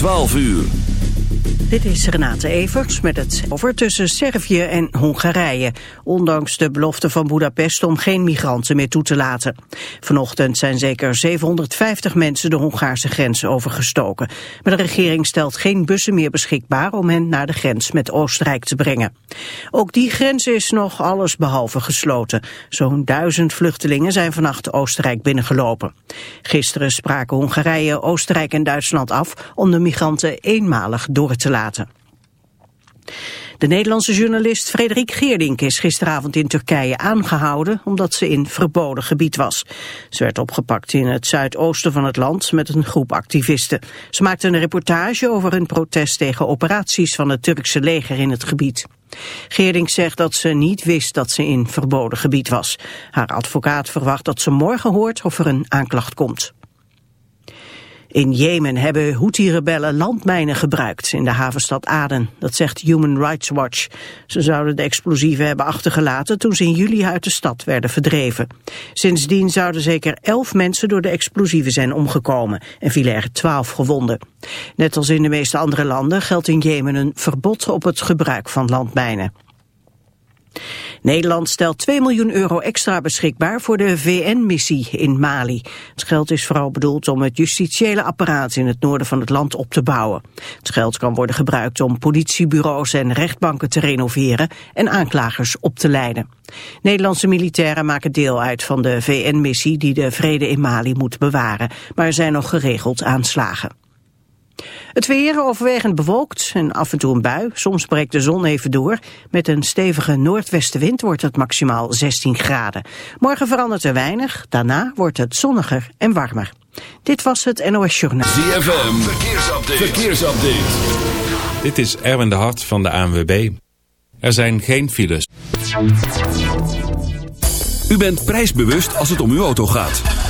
12 uur. Dit is Renate Evers met het over tussen Servië en Hongarije. Ondanks de belofte van Budapest om geen migranten meer toe te laten. Vanochtend zijn zeker 750 mensen de Hongaarse grens overgestoken. Maar de regering stelt geen bussen meer beschikbaar om hen naar de grens met Oostenrijk te brengen. Ook die grens is nog alles behalve gesloten. Zo'n duizend vluchtelingen zijn vannacht Oostenrijk binnengelopen. Gisteren spraken Hongarije, Oostenrijk en Duitsland af om de migranten eenmalig door te laten. De Nederlandse journalist Frederik Geerdink is gisteravond in Turkije aangehouden omdat ze in verboden gebied was. Ze werd opgepakt in het zuidoosten van het land met een groep activisten. Ze maakte een reportage over hun protest tegen operaties van het Turkse leger in het gebied. Geerdink zegt dat ze niet wist dat ze in verboden gebied was. Haar advocaat verwacht dat ze morgen hoort of er een aanklacht komt. In Jemen hebben Houthi-rebellen landmijnen gebruikt in de havenstad Aden. Dat zegt Human Rights Watch. Ze zouden de explosieven hebben achtergelaten toen ze in juli uit de stad werden verdreven. Sindsdien zouden zeker elf mensen door de explosieven zijn omgekomen en vielen er twaalf gewonden. Net als in de meeste andere landen geldt in Jemen een verbod op het gebruik van landmijnen. Nederland stelt 2 miljoen euro extra beschikbaar voor de VN-missie in Mali. Het geld is vooral bedoeld om het justitiële apparaat in het noorden van het land op te bouwen. Het geld kan worden gebruikt om politiebureaus en rechtbanken te renoveren en aanklagers op te leiden. Nederlandse militairen maken deel uit van de VN-missie die de vrede in Mali moet bewaren, maar er zijn nog geregeld aanslagen. Het weer overwegend bewolkt en af en toe een bui. Soms breekt de zon even door. Met een stevige noordwestenwind wordt het maximaal 16 graden. Morgen verandert er weinig. Daarna wordt het zonniger en warmer. Dit was het NOS Journaal. ZFM, verkeersupdate. verkeersupdate. Dit is Erwin de Hart van de ANWB. Er zijn geen files. U bent prijsbewust als het om uw auto gaat.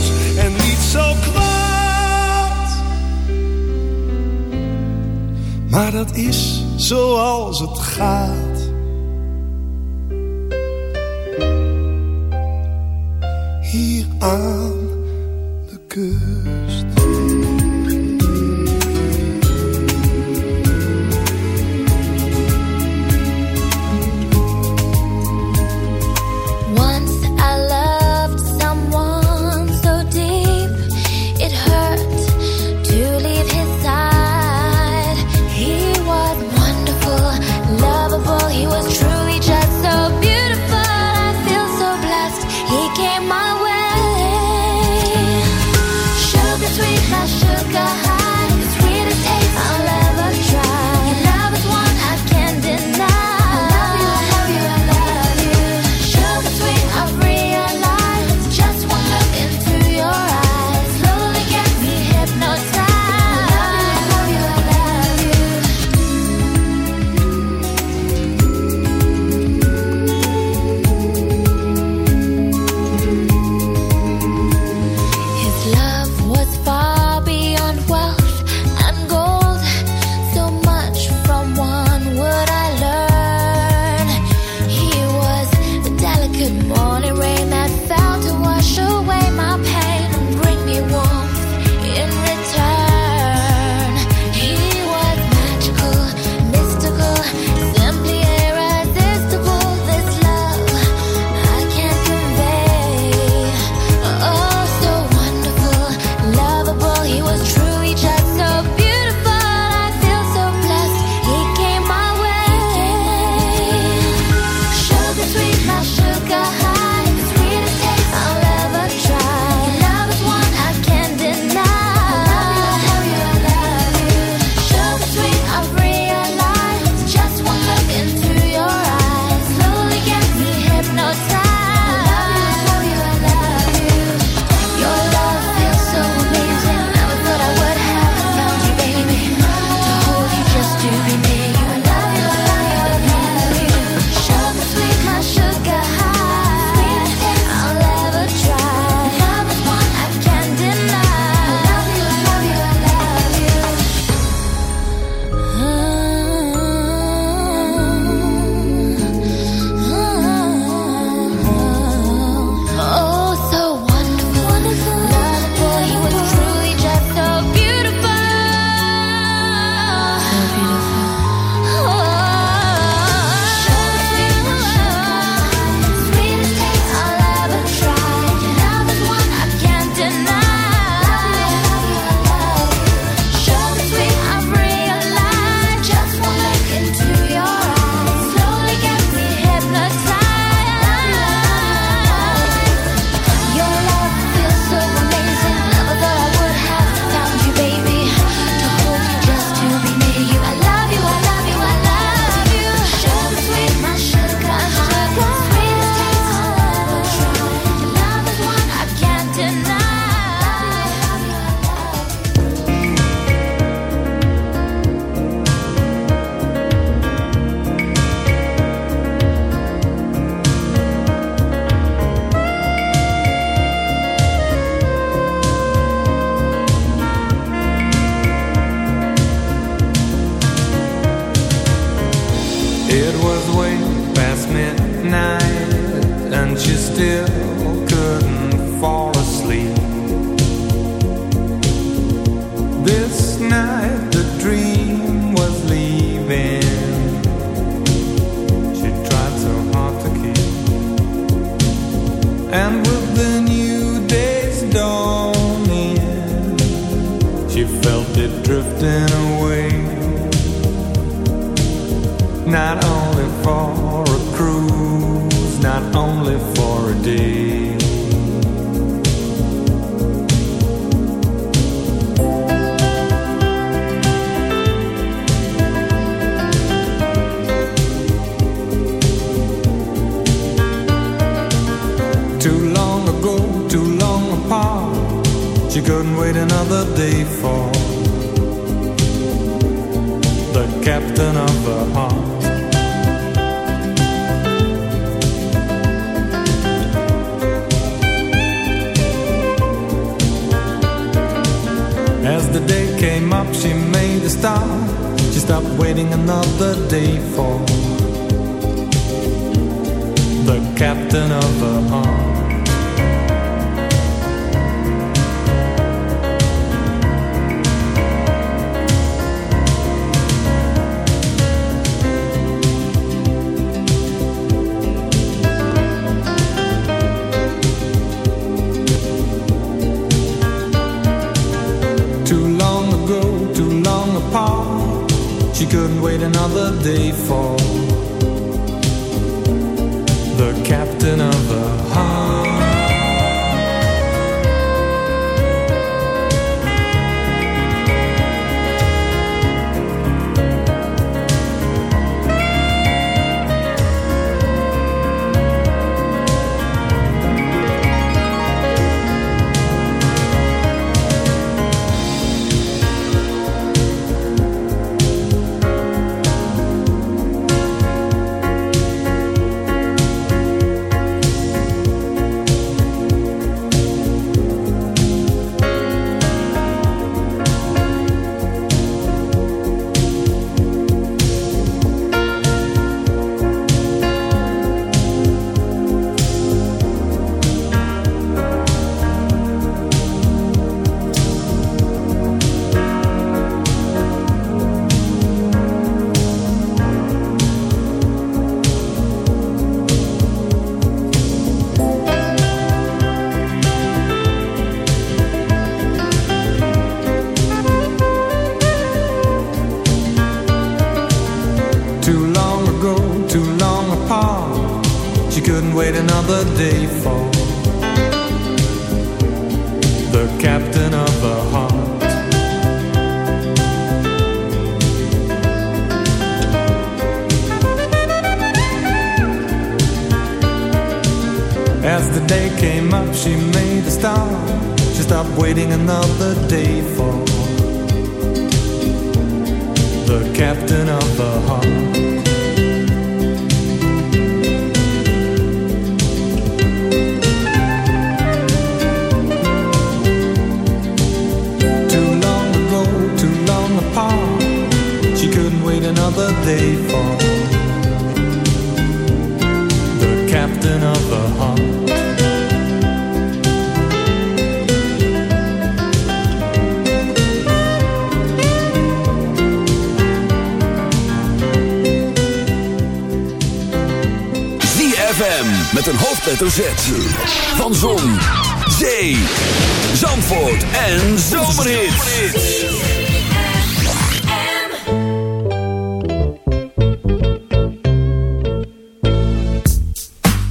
en niet zo kwaad. Maar dat is zoals het gaat. Hier aan de kust. only for a day.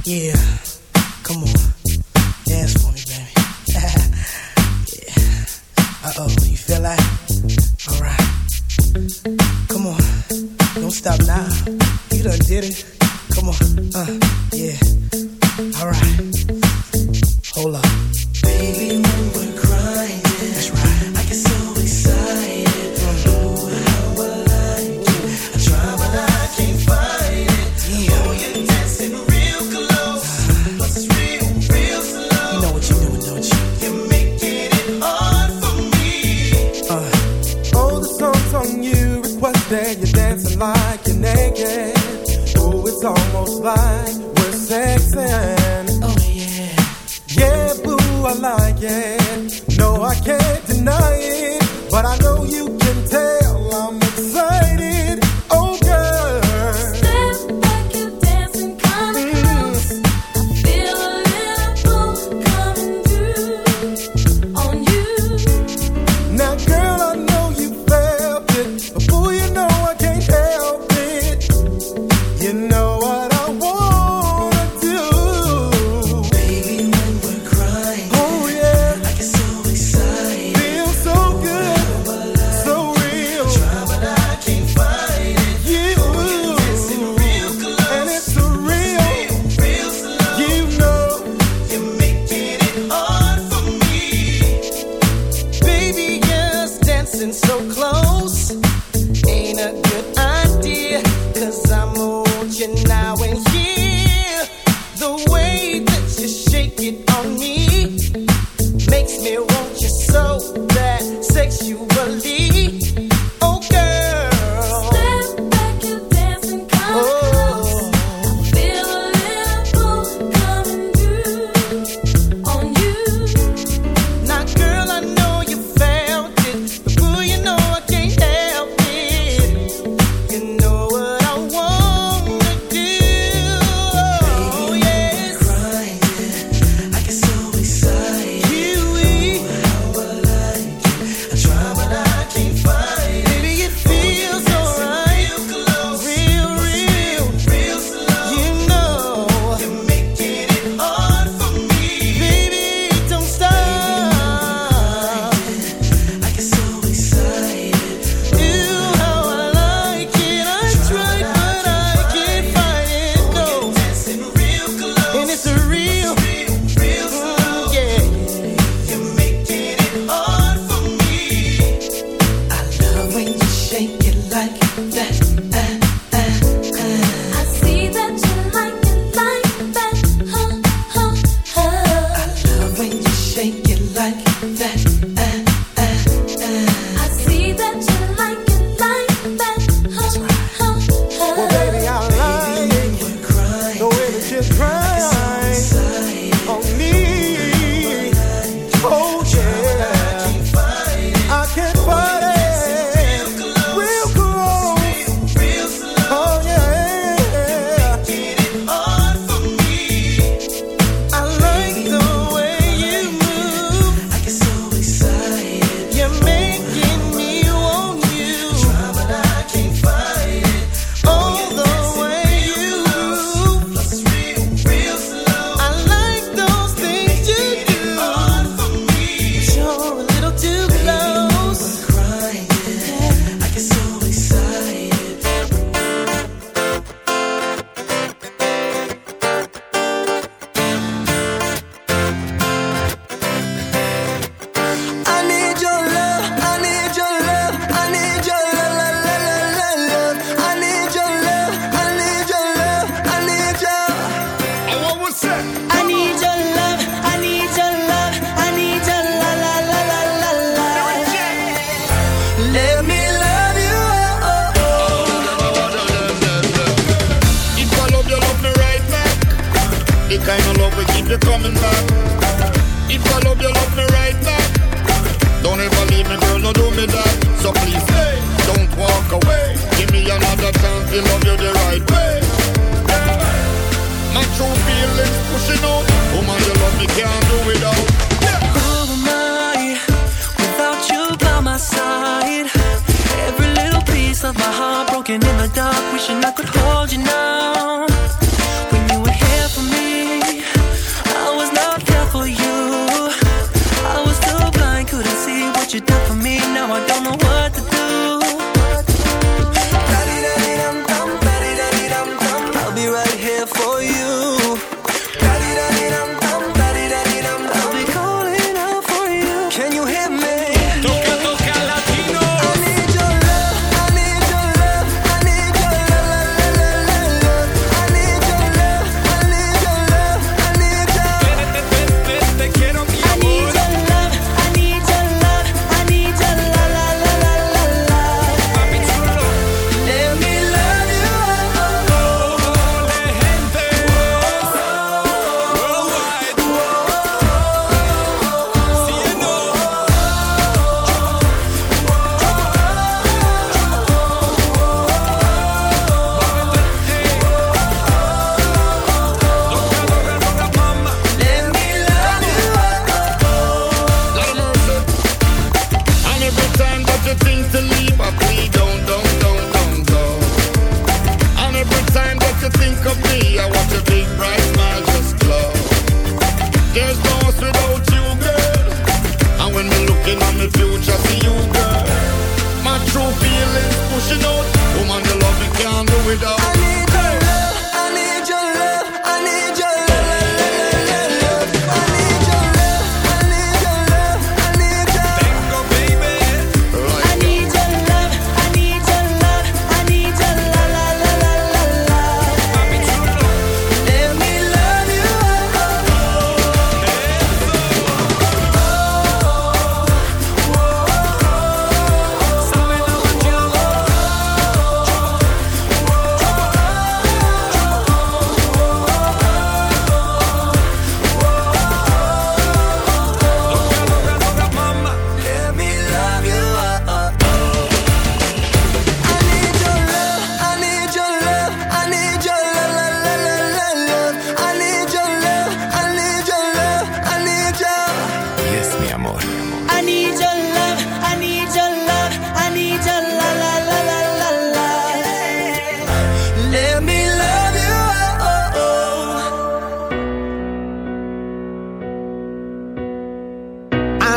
Yeah, come on, dance for me, baby. Uh oh, you feel like? Alright. Come on, don't stop now. You done did it.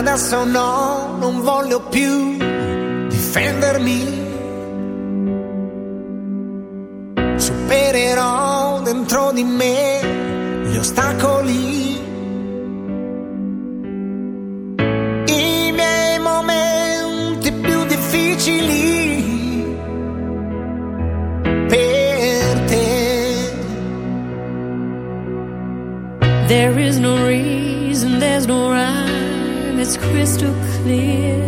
Adesso no, non voglio più difendermi. Supererò dentro di me gli ostacoli. I miei momenti più difficili. Per te. There is no reason. crystal clear.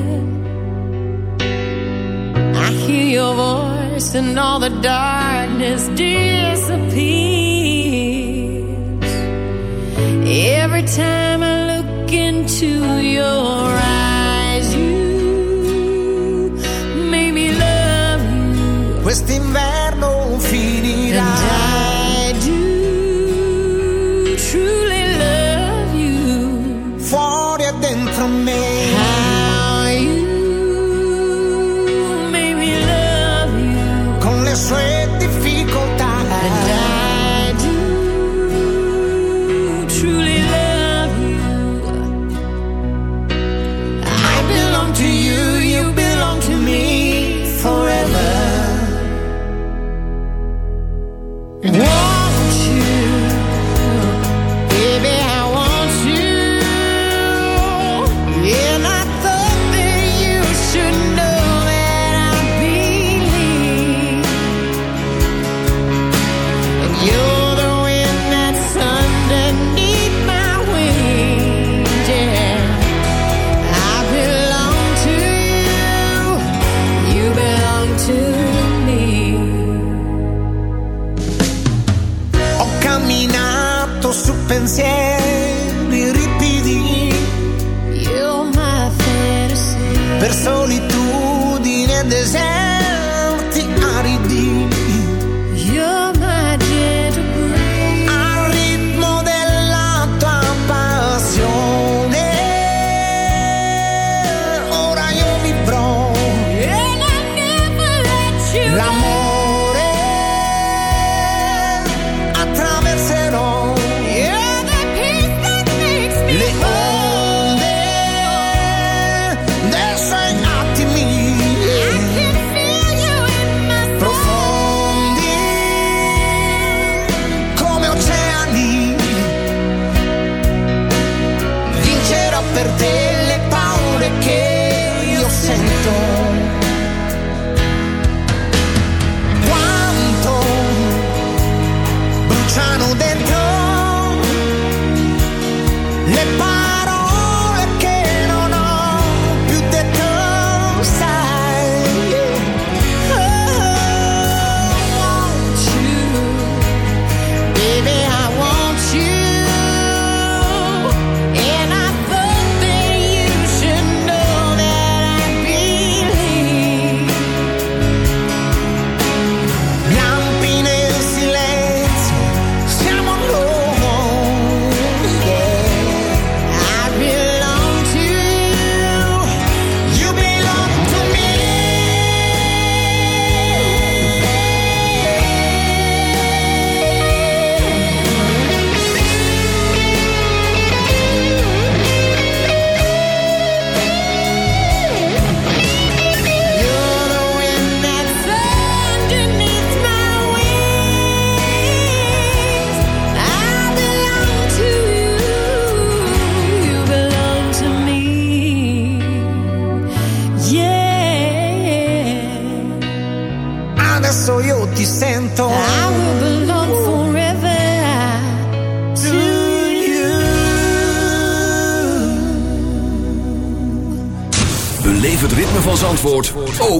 I hear your voice and all the darkness disappears. Every time I look into your eyes, you made me love you. Westing back. to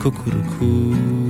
Cuckoo.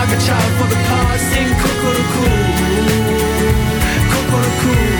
like a child for the past. Sing cuckoo-cuckoo, cuckoo-cuckoo,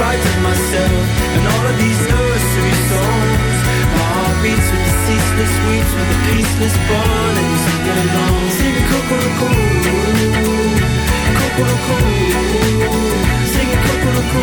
frighten myself And all of these nursery songs. My heart beats with the ceaseless weeds With the peaceless bond And we're singing along Singing Kokoroko Kokoroko Singing Kokoroko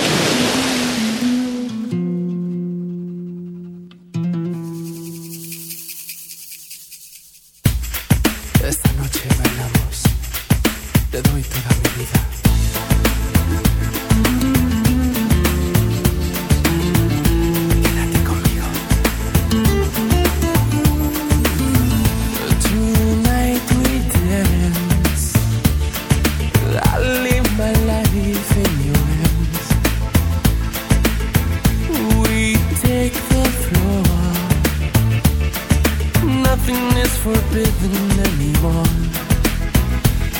forbidden anymore.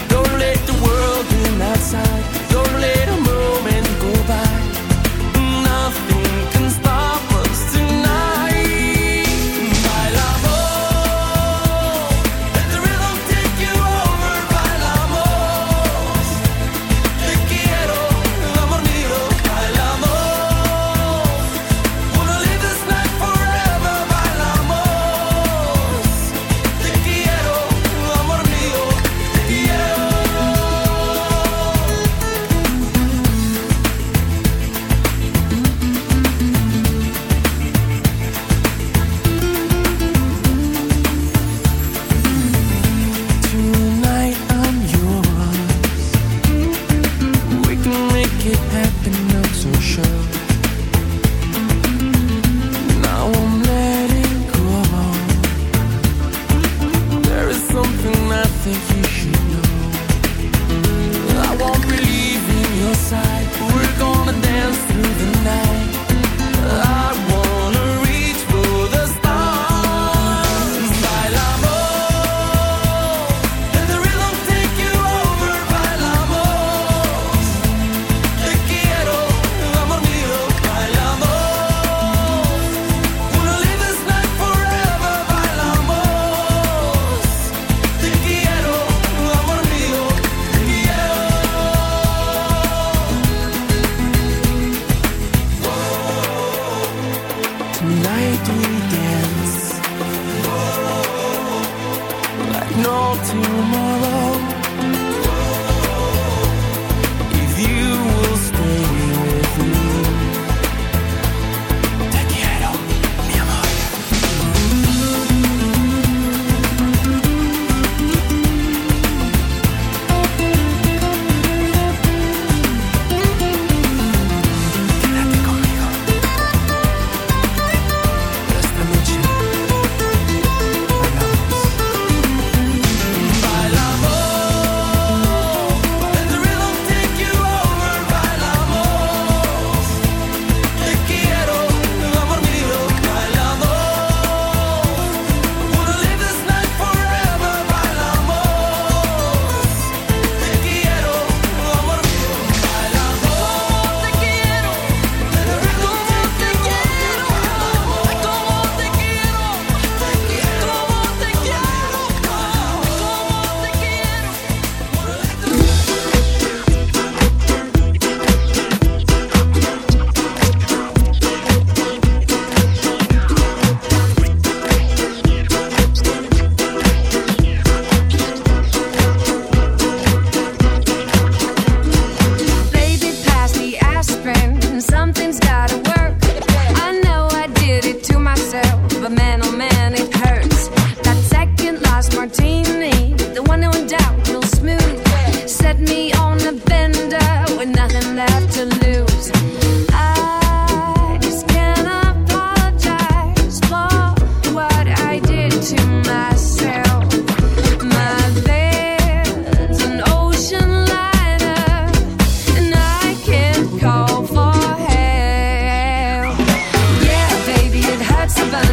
Don't let the world in outside. Don't let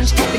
challenge.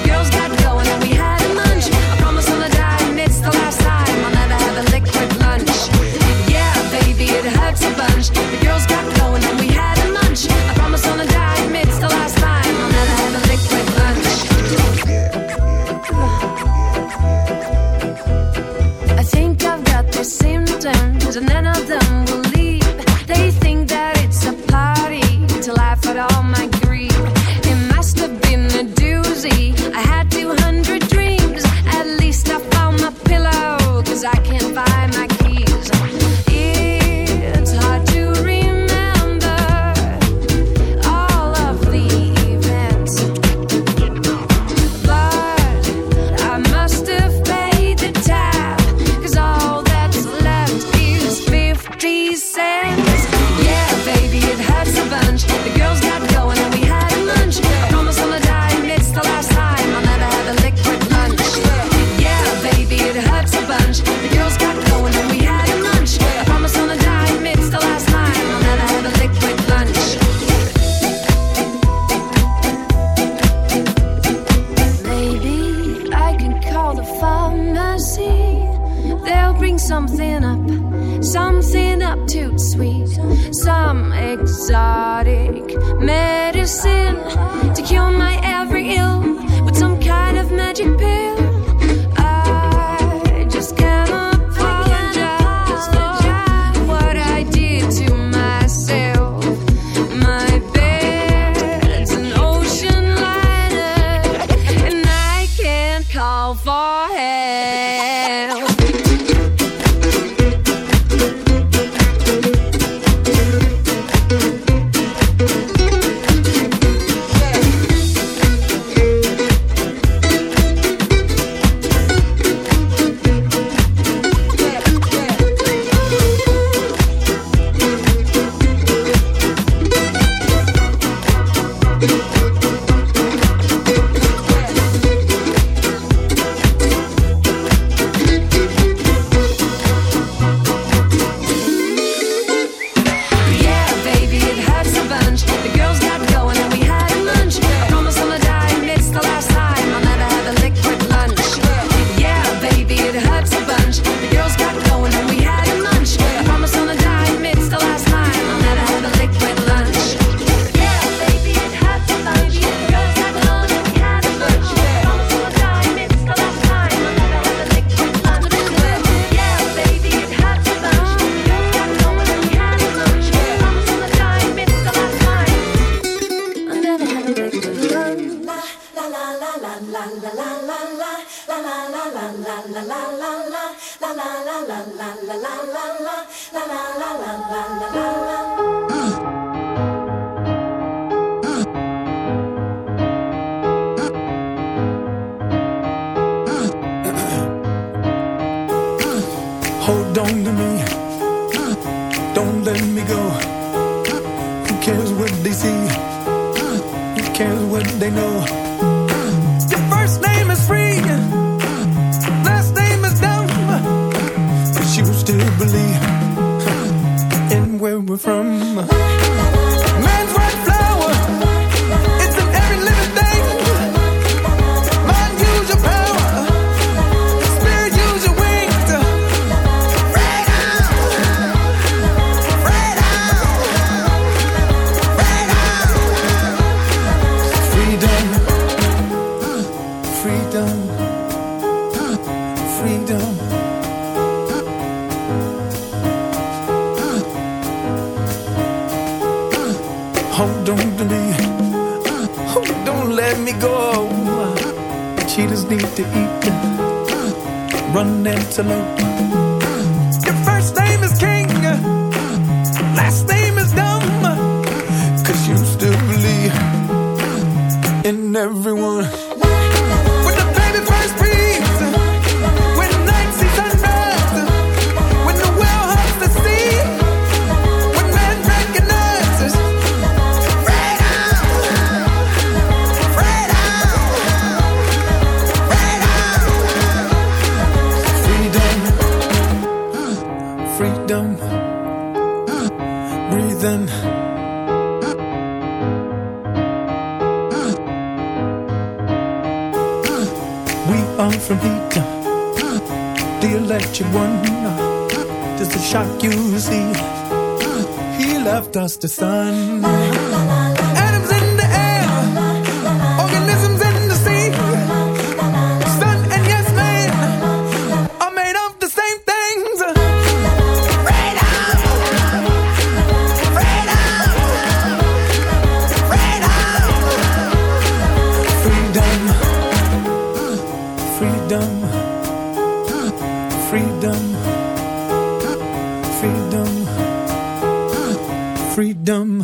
Freedom,